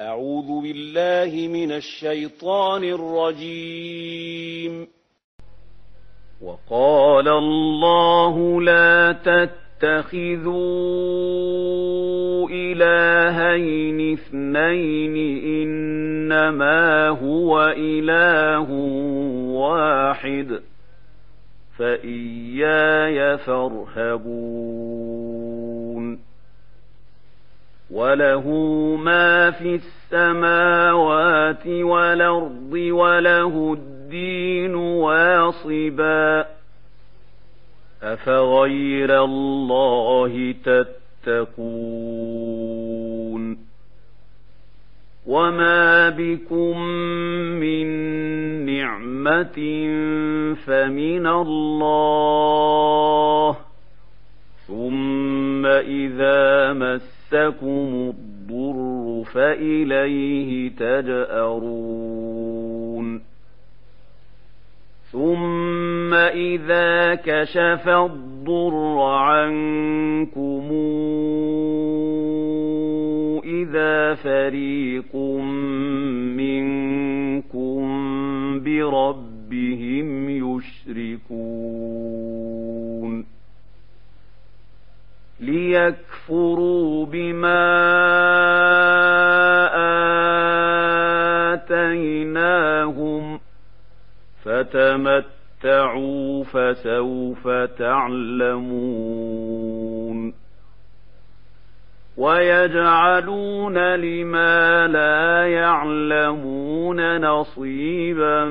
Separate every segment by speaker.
Speaker 1: أعوذ بالله من الشيطان الرجيم. وقال الله لا تتخذوا إلهين اثنين إنما هو إله واحد فإياي فارهبون. وله ما في السماوات والأرض وله الدين واصبا أفغير الله تتقون وما بكم من نعمة فمن الله ثم إذا مسكم الضر فإليه تجأرون ثم إذا كشف الضر عنكم إذا فريق منكم بربهم يشركون ليكفروا بما آتيناهم فتمتعوا فسوف تعلمون ويجعلون لما لا يعلمون نصيبا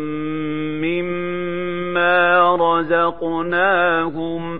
Speaker 1: مما رزقناهم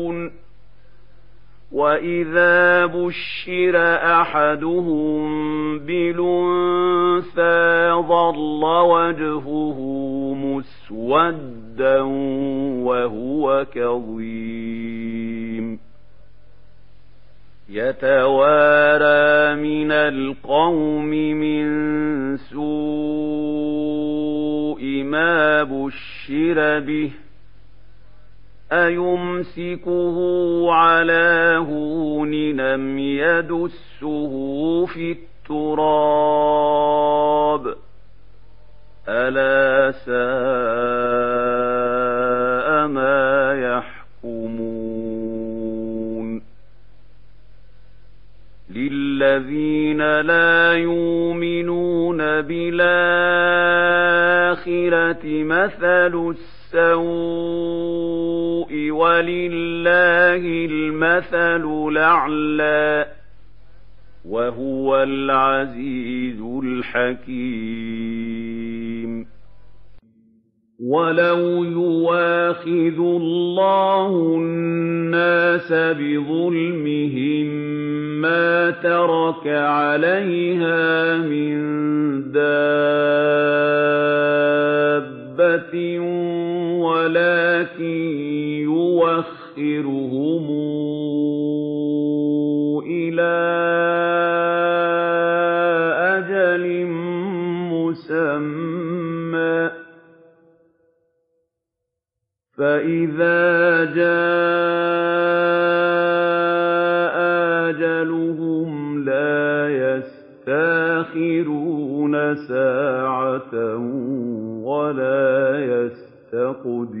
Speaker 1: واذا بشر احدهم بالانثى ظل وجهه مسودا وهو كظيم يتوارى من القوم من سوء ما بشر به أيمسكه على هون أم يدسه في التراب ألا ساء ما يحكمون للذين لا يؤمنون بالآخرة مثل السوء ولله المثل الأعلى وهو العزيز الحكيم. ولو يواخذ الله الناس بظلمهم ما ترك عليها من دابة ولكن يوخرهم إلى أجل مسمى. فإذا جاء أجلهم لا يستأخرون ساعة ولا يستقدمون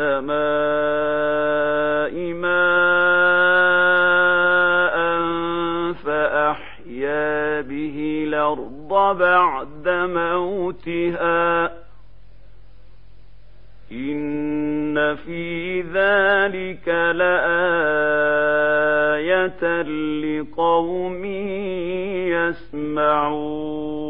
Speaker 1: ماء فأحيا به الأرض بعد موتها إن في ذلك لآية لقوم يسمعون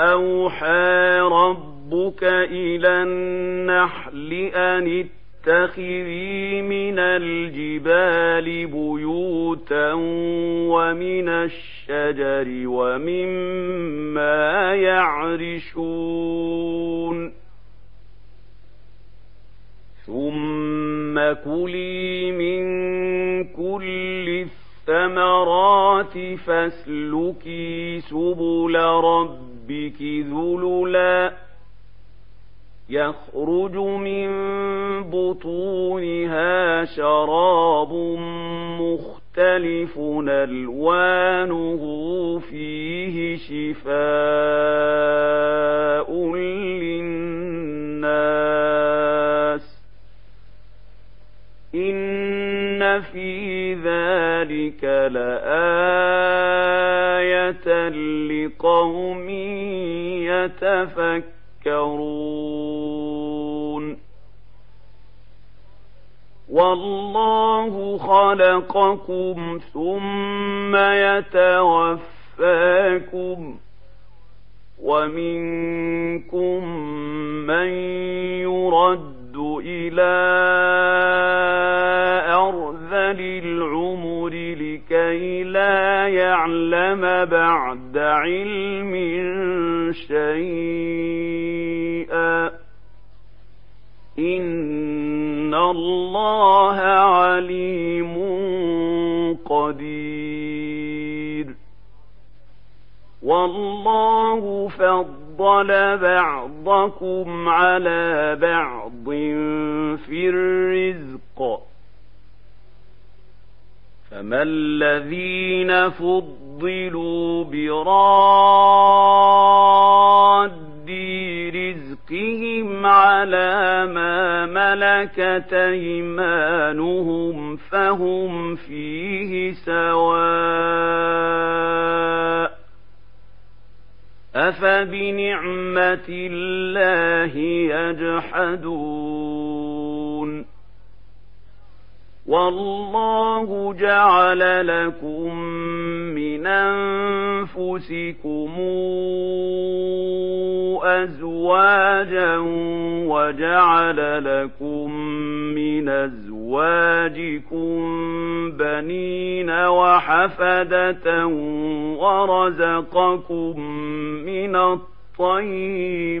Speaker 1: وأوحى ربك إلى النحل أن اتخذي من الجبال بيوتا ومن الشجر ومما يعرشون. ثم كلي من كل الثمرات فاسلكي سبل ربك ذللا يخرج من بطونها شراب مختلف ألوانه فيه شفاء للناس إن في ذلك لآية لقوم يتفكرون. والله خلقكم ثم يتوفاكم ومنكم من يرد إلى أرذل العمر لكي لا يعلم بعد علم شيئا. إن الله عليم قدير. والله فضل بعضكم على بعض في الرزق. فما الذين فضلوا براد رزقهم على ما ملكت ايمانهم فهم فيه سواء افبنعمه الله يجحدون والله جعل لكم من أنفسكم أزواجا وجعل لكم من أزواجكم بنين وحفدة ورزقكم من الطيبات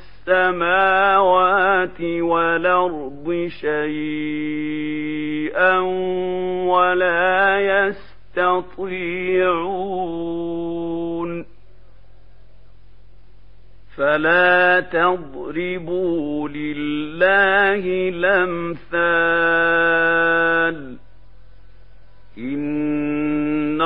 Speaker 1: السماوات والأرض شيئا ولا يستطيعون. فلا تضربوا لله الأمثال. إن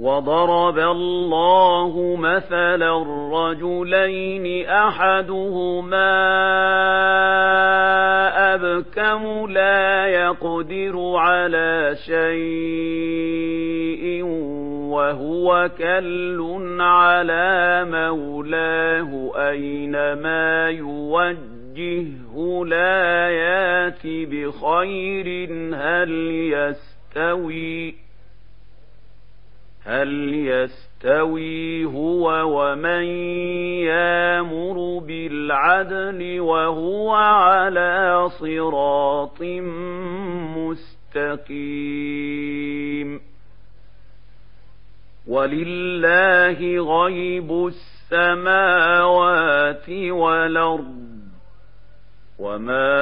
Speaker 1: وضرب الله مثلا رجلين احدهما ابكم لا يقدر على شيء وهو كل على مولاه اينما يوجهه لا يات بخير هل يستوي هل يستوي هو ومن يامر بالعدل وهو على صراط مستقيم؟ ولله غيب السماوات والأرض وما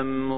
Speaker 1: أمر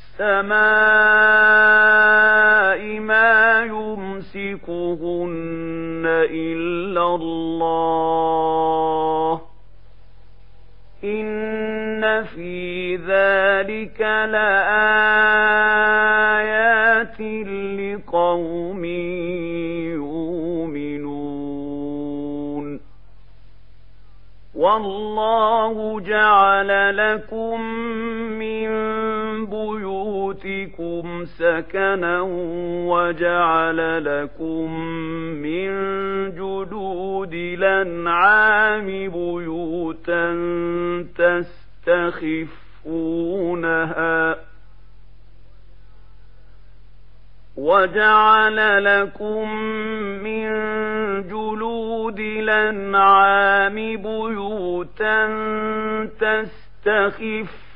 Speaker 1: ما يمسكهن إلا الله إن في ذلك لآيات لقوم يؤمنون والله جعل لكم من بيوتكم سكنا وجعل لكم من جلود الانعام بيوتا تستخفونها وجعل لكم من جلود الانعام بيوتا تستخفونها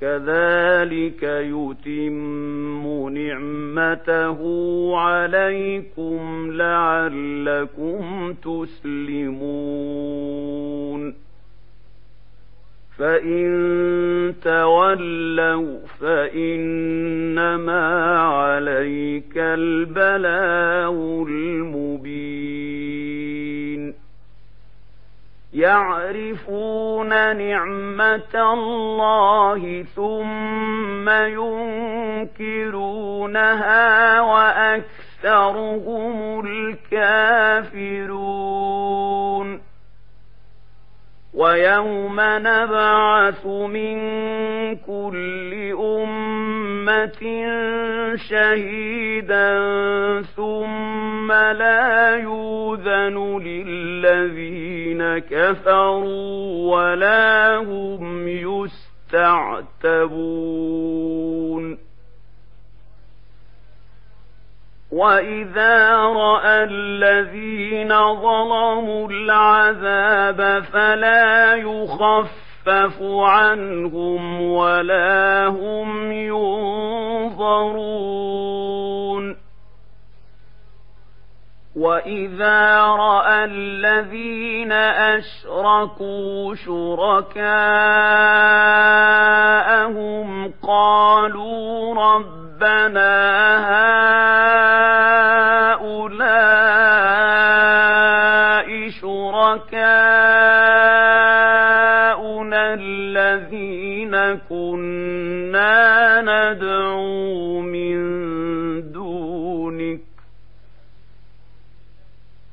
Speaker 1: كذلك يتم نعمته عليكم لعلكم تسلمون. فإن تولوا فإنما عليك البلاغ المبين. يعرفون نعمة الله ثم ينكرونها وأكثرهم الكافرون. ويوم نبعث من كل أمة شهيدا ثم لا يوذن للذين كفروا ولا هم يستعتبون. وإذا رأى الذين ظلموا العذاب فلا يخفف عنهم ولا هم ينظرون. واذا راى الذين اشركوا شركاءهم قالوا ربنا هؤلاء شركاؤنا الذين كنا ندعو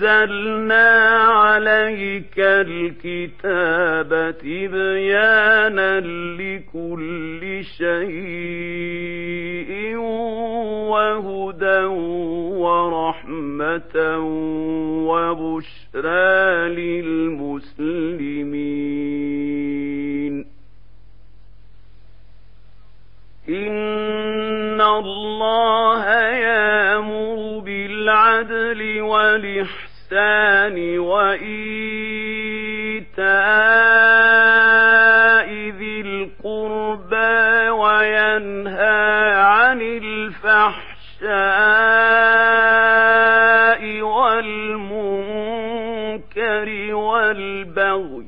Speaker 1: ونزلنا عليك الكتاب تبيانا لكل شيء وهدى ورحمة وبشرى للمسلمين. إن الله يأمر بالعدل والإحسان وإيتاء ذي القربى وينهى عن الفحشاء والمنكر والبغي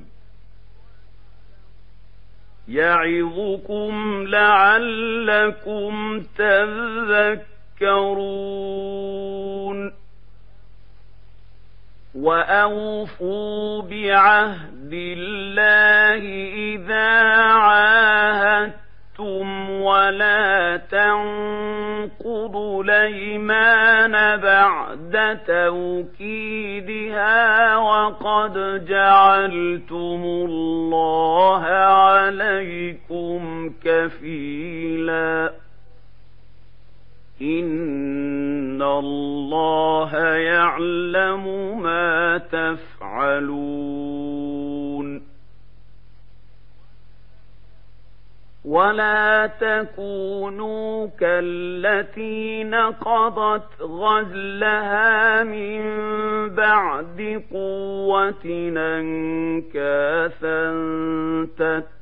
Speaker 1: يعظكم لعلكم تذكرون واوفوا بعهد الله اذا عاهدتم ولا تنقضوا الايمان بعد توكيدها وقد جعلتم الله عليكم كفيلا الله يعلم ما تفعلون. ولا تكونوا كالتي نقضت غزلها من بعد قوة أنكاثا تتبعون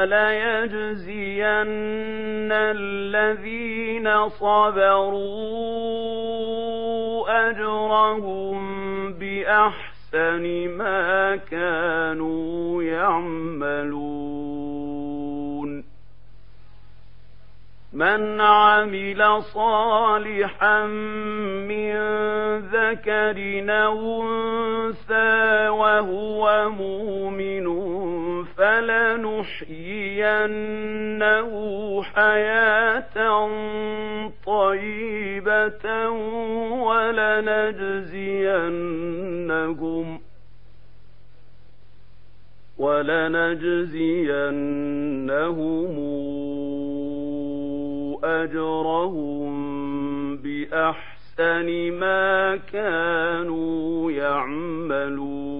Speaker 1: وليجزين الذين صبروا أجرهم بأحسن ما كانوا يعملون. من عمل صالحا من ذكر أو أنثى وهو مؤمن فلنحيينه حياة طيبة ولنجزينهم ولنجزينهم أجرهم بأحسن ما كانوا يعملون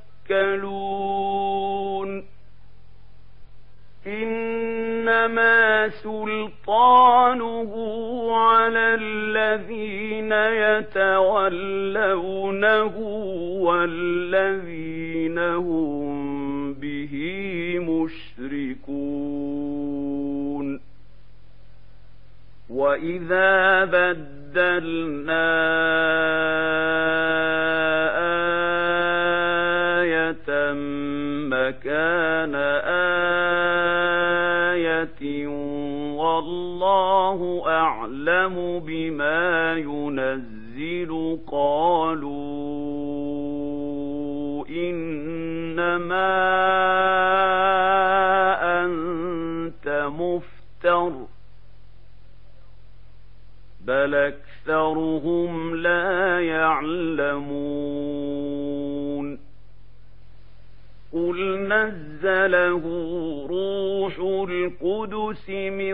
Speaker 1: إنما سلطانه على الذين يتولونه والذين هم به مشركون. وإذا بدلنا أعلم بما ينزل قالوا إنما أنت مفتر بل أكثرهم لا يعلمون قل نزله روح القدس من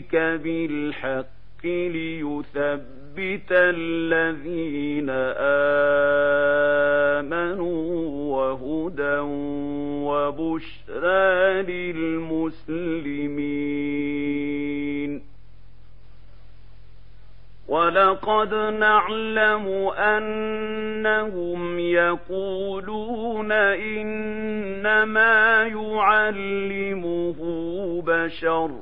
Speaker 1: ربك بالحق ليثبت الذين آمنوا وهدى وبشرى للمسلمين. ولقد نعلم أنهم يقولون إنما يعلمه بشر.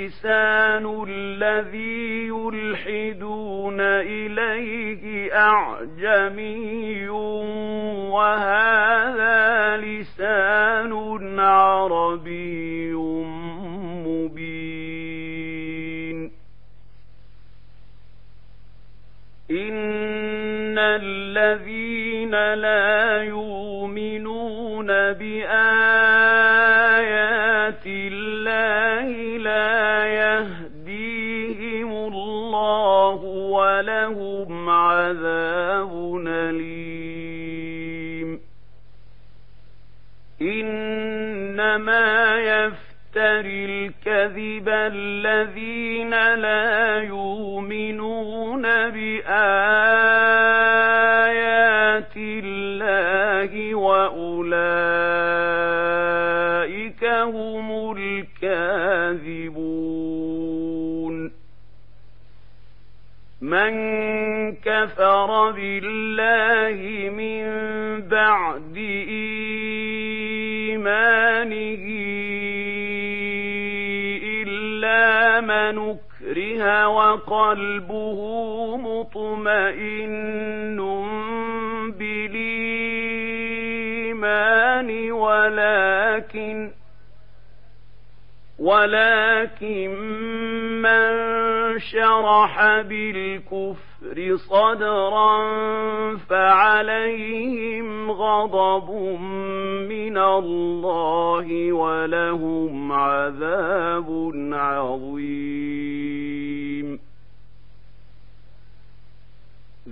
Speaker 1: لسان الذي يلحدون إليه أعجمي وهذا لسان عربي مبين. إن الذين لا يؤمنون الكذب الذين لا يؤمنون بآيات الله وأولئك هم الكاذبون من كفر بالله من بعد وقلبه مطمئن بالإيمان ولكن ولكن من شرح بالكفر صدرا فعليهم غضب من الله ولهم عذاب عظيم.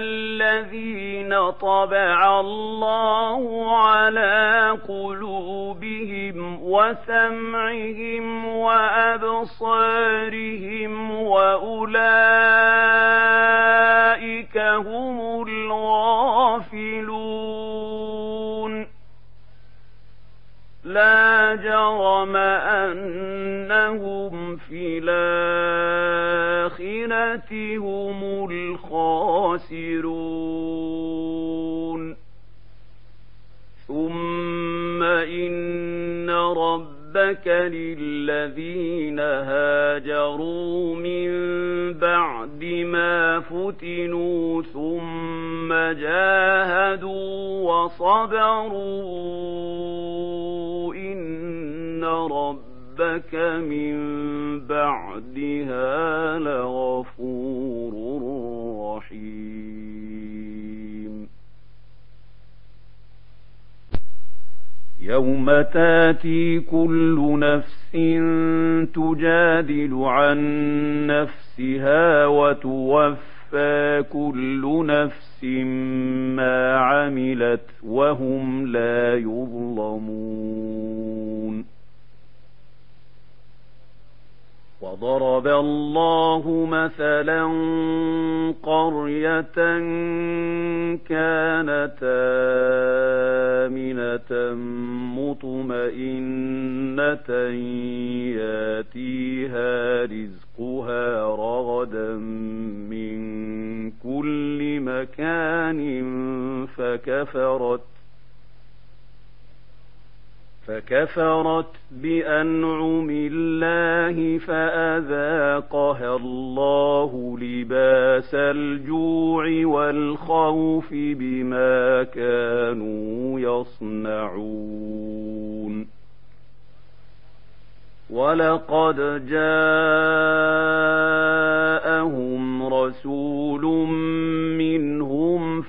Speaker 1: الذين طبع الله على قلوبهم وسمعهم وأبصارهم وأولئك هم الغافلون. لا جرم أنهم في الآخرة هم الخاسرون ثم إن ربك للذين هاجروا من بعد ما فتنوا ثم جاهدوا وصبروا إنك من بعدها لغفور رحيم. يوم تاتي كل نفس تجادل عن نفسها وتوفى كل نفس ما عملت وهم لا يظلمون. وضرب الله مثلا قرية كانت آمنة مطمئنة ياتيها رزقها فكفرت بأنعم الله فأذاقها الله لباس الجوع والخوف بما كانوا يصنعون. ولقد جاءهم رسول منهم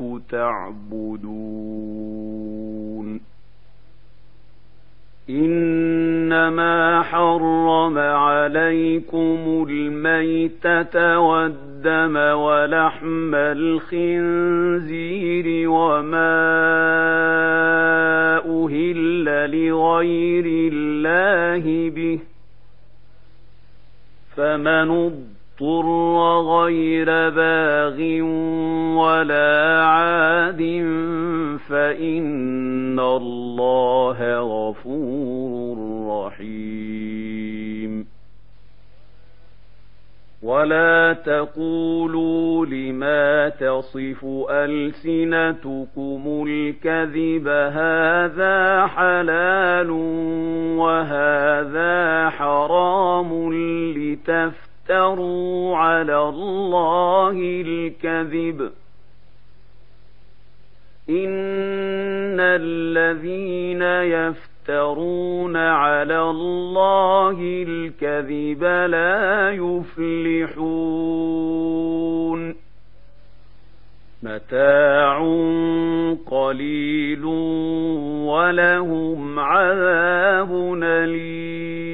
Speaker 1: اياه تعبدون انما حرم عليكم الميته والدم ولحم الخنزير وما أهل لغير الله به فمن اضطر غير باغ ولا عاد فإن الله غفور رحيم. ولا تقولوا لما تصف ألسنتكم الكذب هذا حلال وهذا حرام لتفتروا على الله الكذب ان الذين يفترون على الله الكذب لا يفلحون متاع قليل ولهم عذاب اليم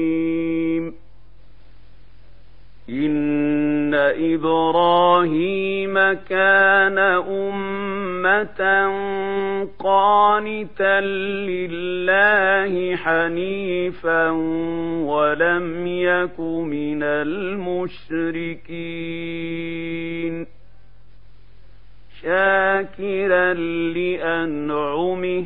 Speaker 1: ان إبراهيم كان أمة قانتا لله حنيفا ولم يك من المشركين شاكرا لأنعمه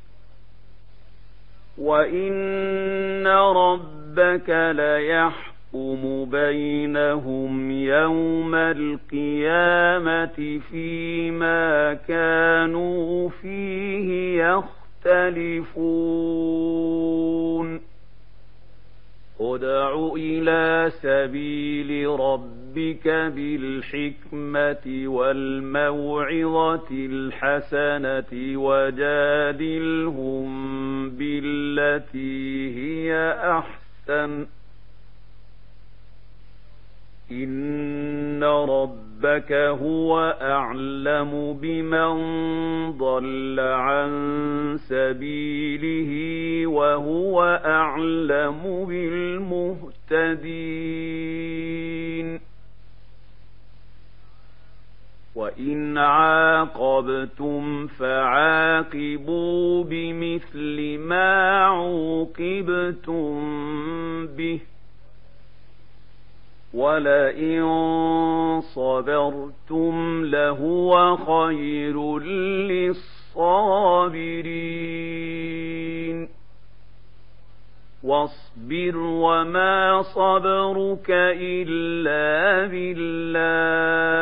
Speaker 1: وإن ربك ليحكم بينهم يوم القيامة فيما كانوا فيه يختلفون ادع إلى سبيل ربك بالحكمة والموعظة الحسنة وجادلهم بالتي هي أحسن. إن ربك هو أعلم بمن ضل عن سبيله وهو أعلم بالمهتدين وإن عاقبتم فعاقبوا بمثل ما عوقبتم به ولئن صبرتم لهو خير للصابرين واصبر وما صبرك إلا بالله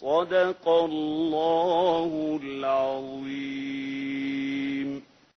Speaker 1: صدق الله العظيم.